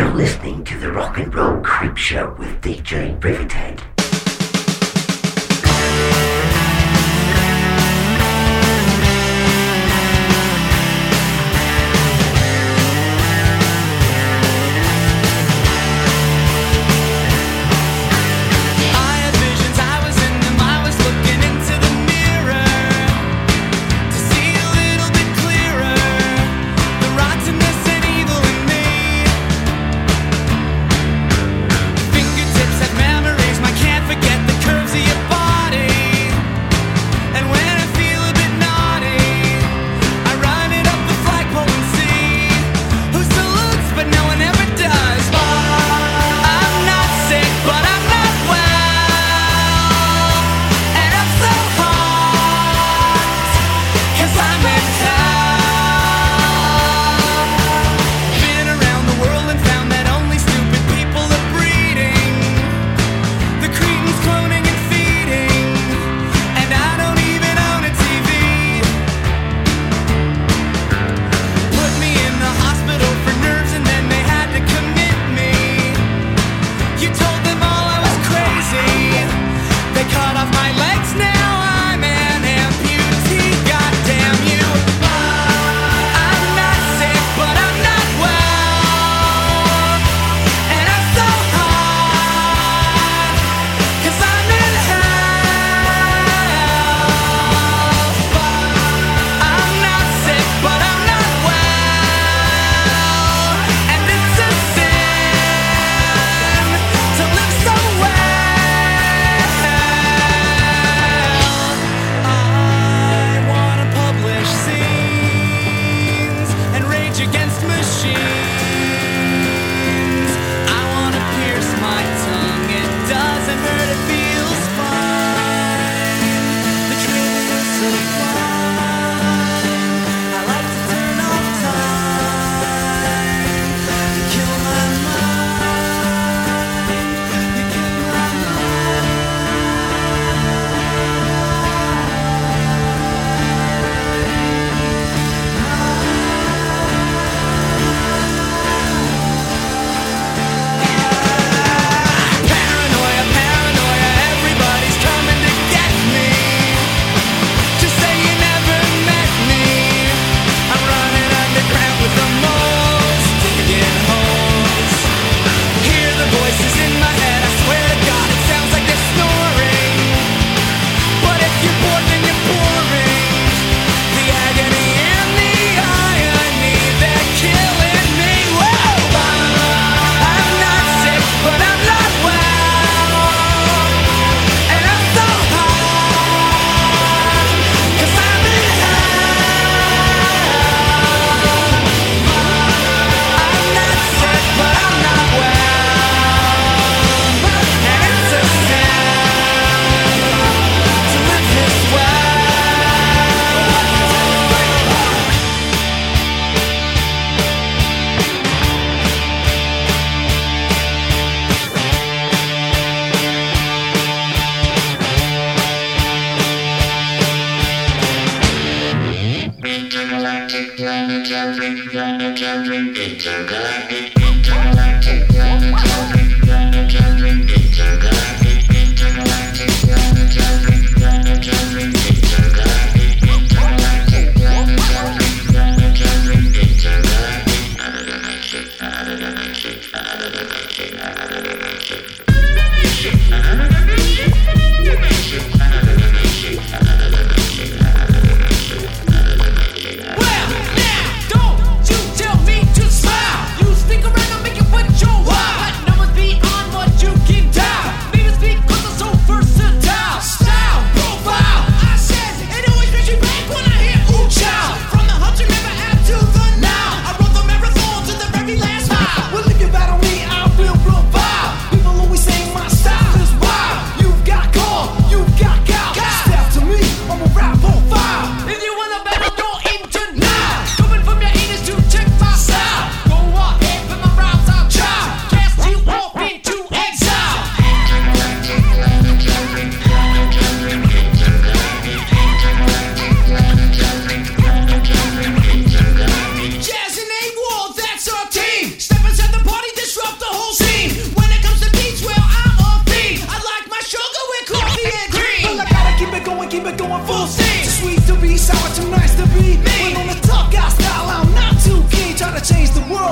You're listening to the Rock and Roll Creep Show with DJ Rivethead.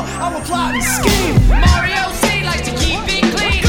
I will plot and scheme. Mario C likes to keep it clean.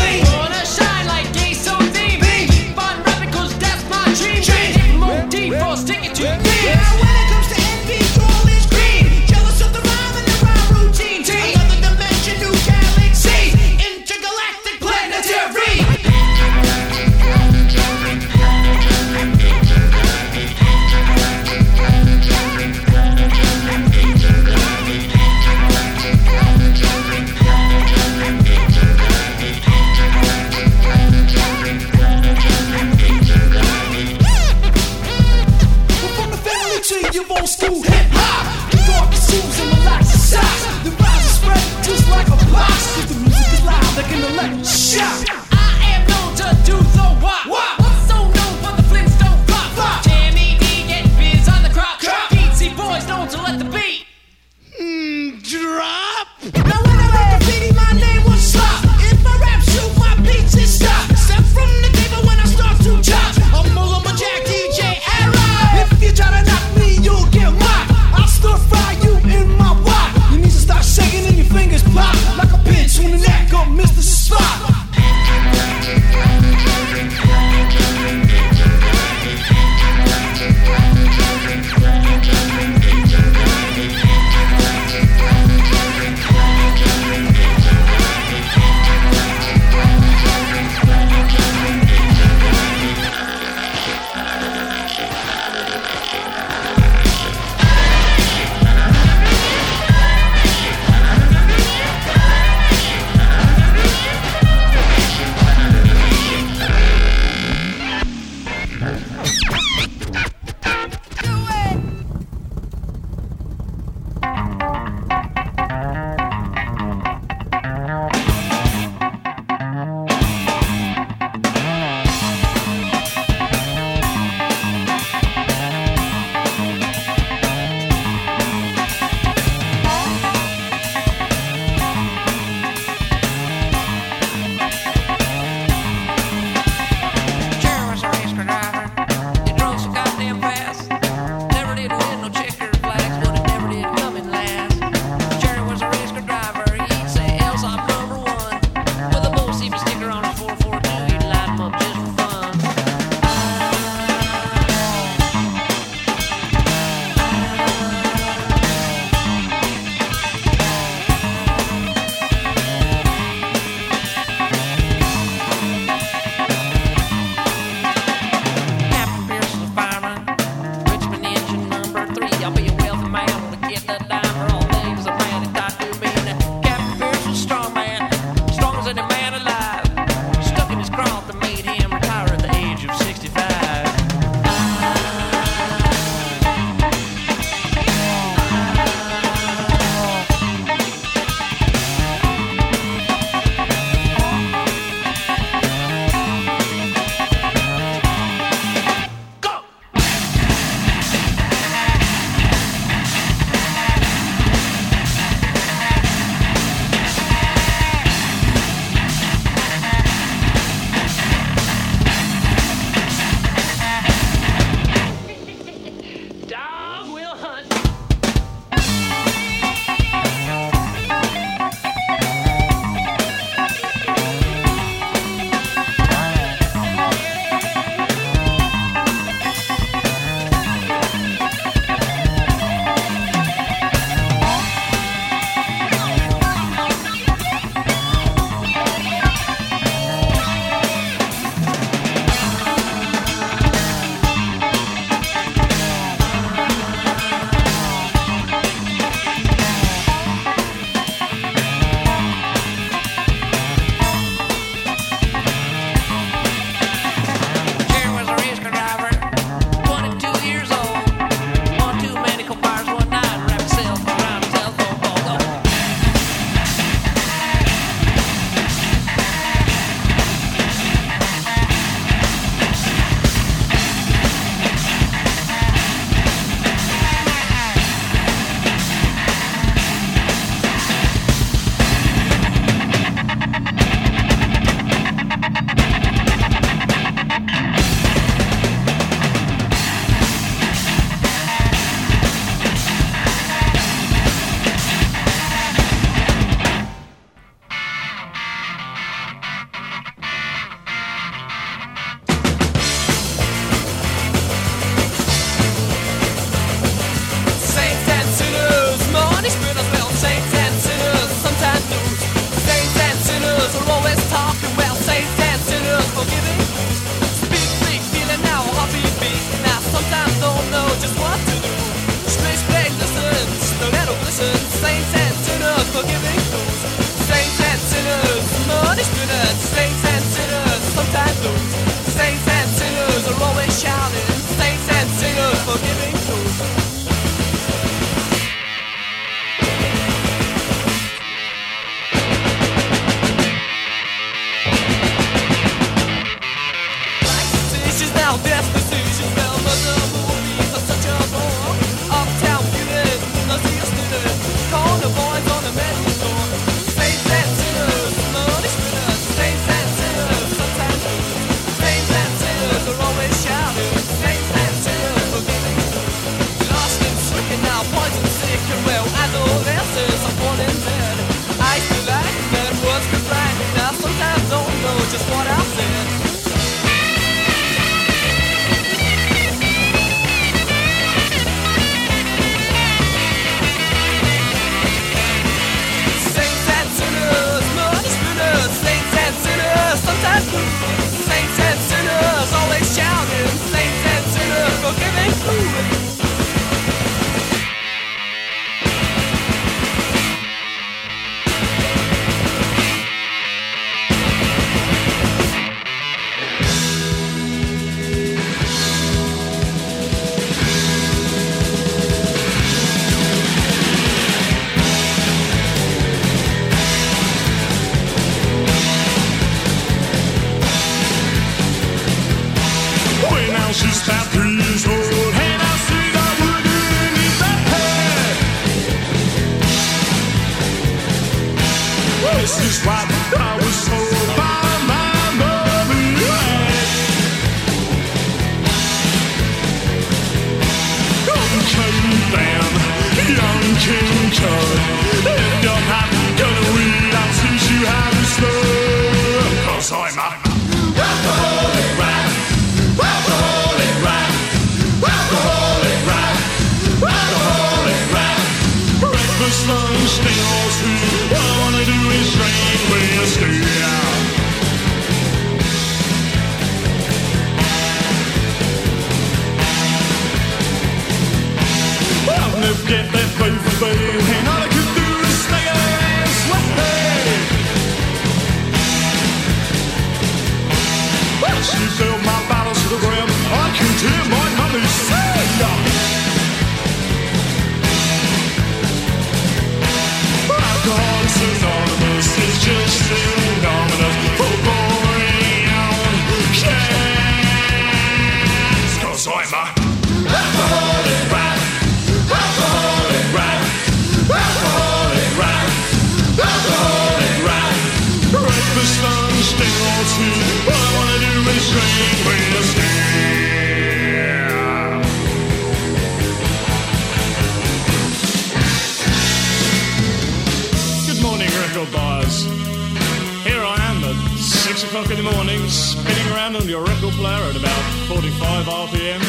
6 o'clock in the morning, spinning around on your record player at about 45 RPM.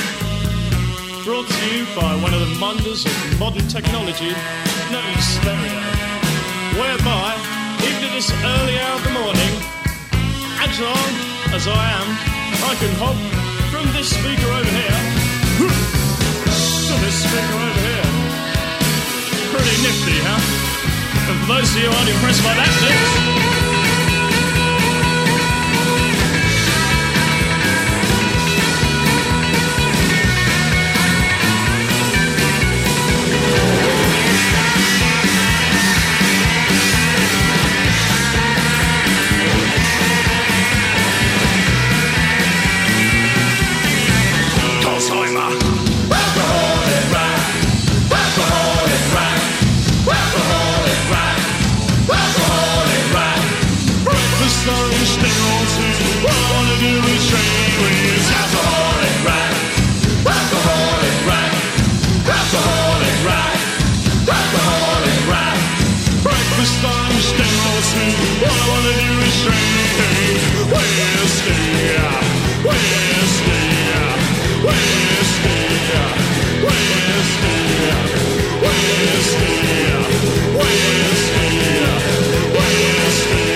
Brought to you by one of the wonders of modern technology, known as stereo. Whereby, even at this early hour of the morning, agile as I am, I can hop from this speaker over here to this speaker over here. Pretty nifty, huh? And for those of you who aren't impressed by that, next. Whiskey, whiskey, whiskey. Whiskey, whiskey, whiskey.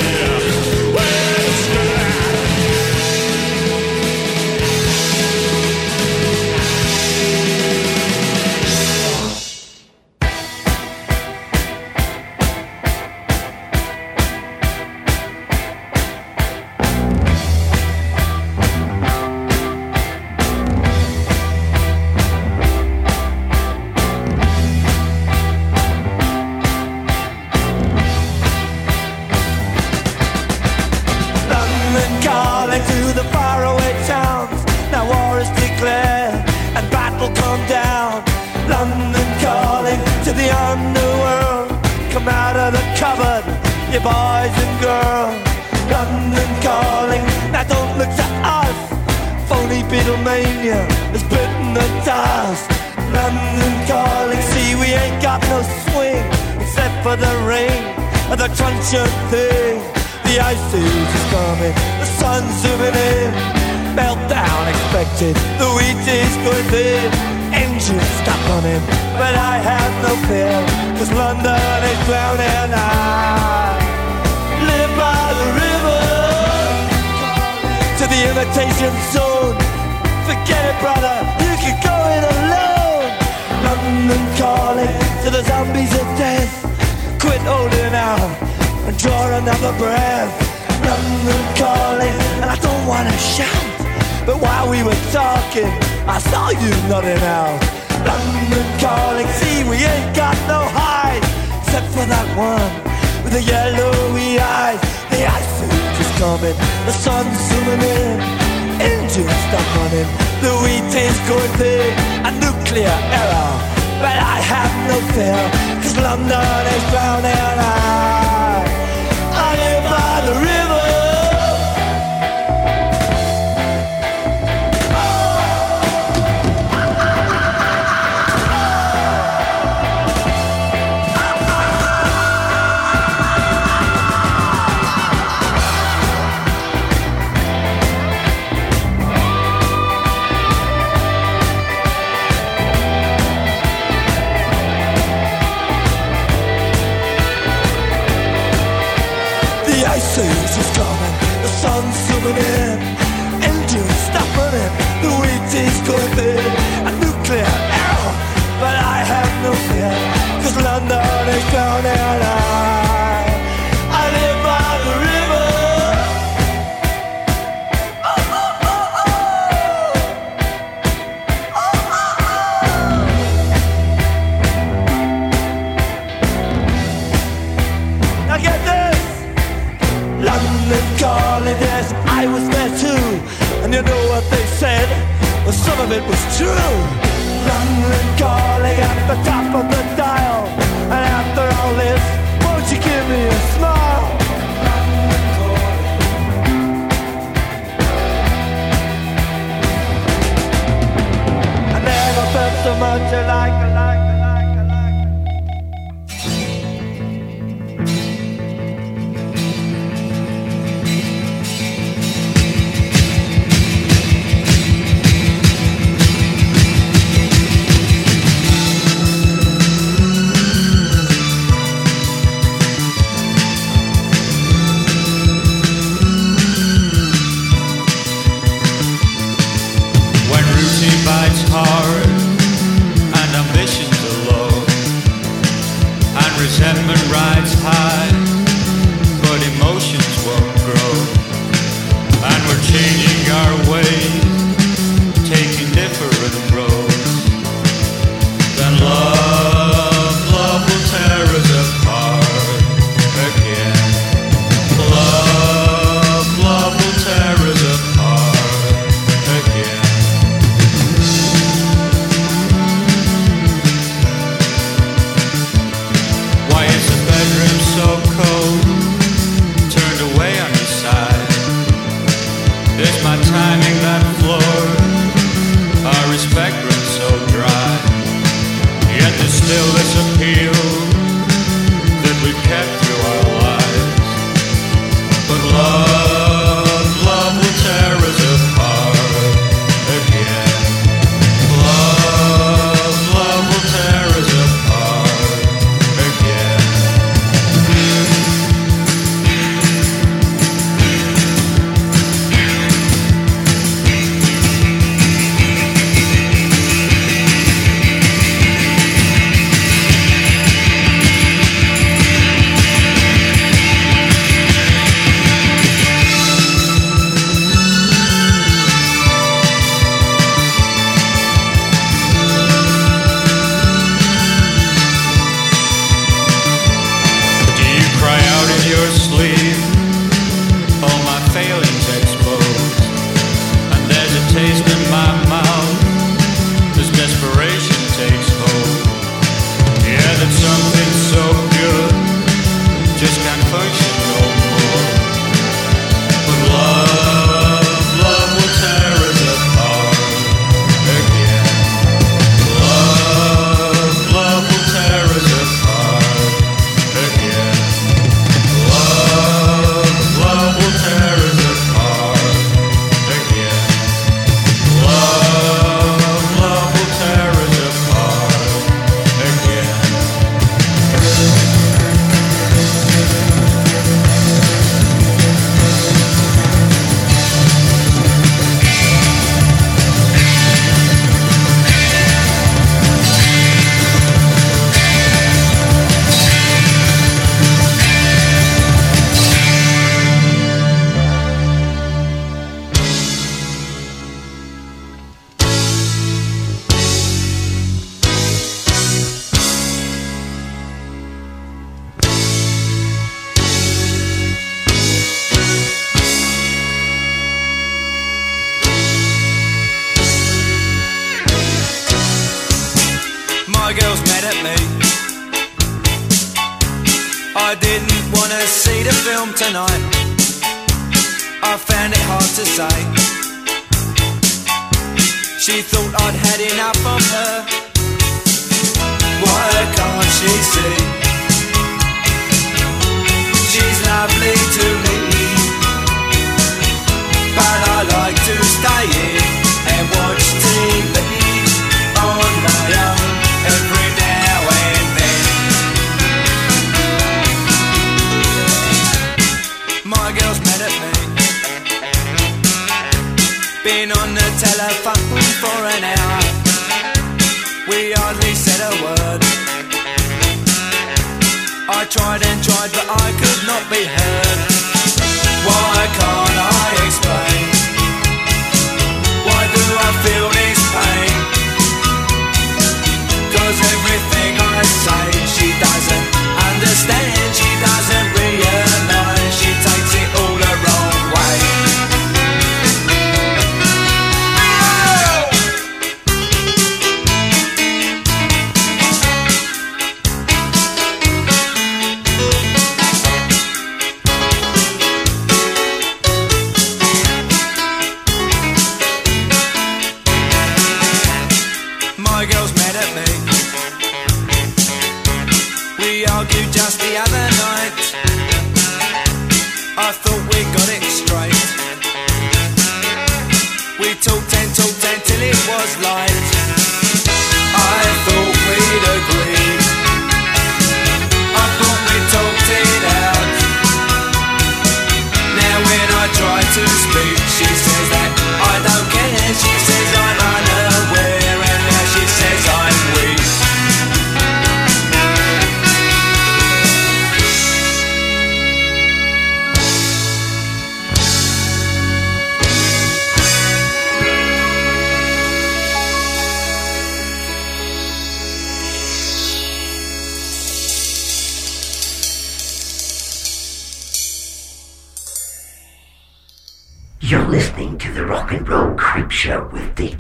London is drowning. I,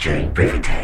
with DJ Rivethead.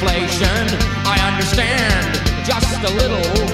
Inflation. I understand just a little.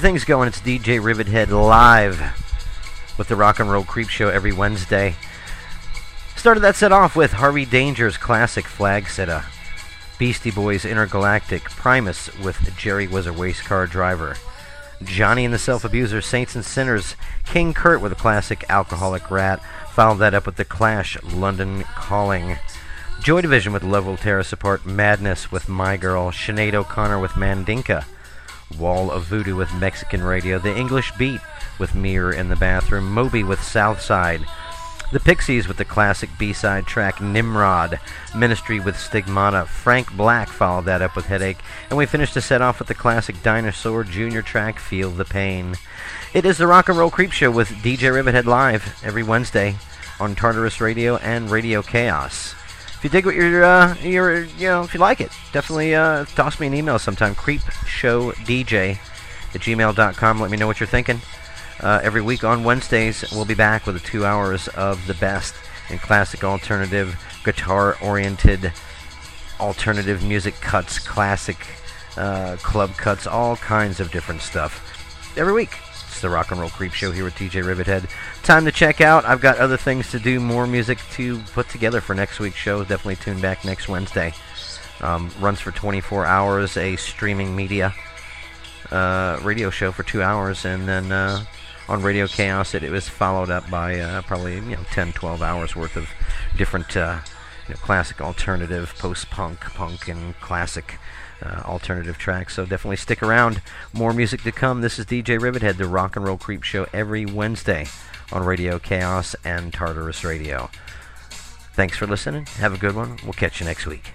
Things going, it's DJ Rivethead live with the Rock and Roll Creep Show every Wednesday. Started that set off with Harvey Danger's classic flag sitter, Beastie Boys Intergalactic, Primus with Jerry Was a Race Car Driver, Johnny and the Self Abuser, Saints and Sinners, King Kurt with a classic Alcoholic Rat, followed that up with The Clash, London Calling. Joy Division with Love Will Tear Us Apart, Madness with My Girl, Sinead O'Connor with Mandinka, Wall of Voodoo with Mexican Radio, The English Beat with Mirror in the Bathroom, Moby with Southside, The Pixies with the classic B-side track Nimrod. Ministry with Stigmata. Frank Black followed that up with Headache. And we finished the set off with the classic Dinosaur Jr. track Feel the Pain. It is the Rock and Roll Creep Show with DJ Rivethead live every Wednesday on Tartarus Radio and Radio Chaos. If you dig what you're, uh, you're, you know, if you like it, definitely uh, toss me an email sometime. Creepshowdj at gmail.com. Let me know what you're thinking. Uh, every week on Wednesdays, we'll be back with two hours of the best in classic alternative, guitar oriented, alternative music cuts, classic uh, club cuts, all kinds of different stuff. Every week. The Rock and Roll Creep Show here with DJ Rivethead. Time to check out. I've got other things to do, more music to put together for next week's show. Definitely tune back next Wednesday. Um, runs for 24 hours, a streaming media uh, radio show for two hours, and then uh, on Radio Chaos, it, it was followed up by uh, probably you know 10, 12 hours worth of different you know, classic alternative, post-punk, punk, and classic uh, alternative tracks. So definitely stick around. More music to come. This is DJ Rivethead, the Rock and Roll Creep Show, every Wednesday on Radio Chaos and Tartarus Radio. Thanks for listening. Have a good one. We'll catch you next week.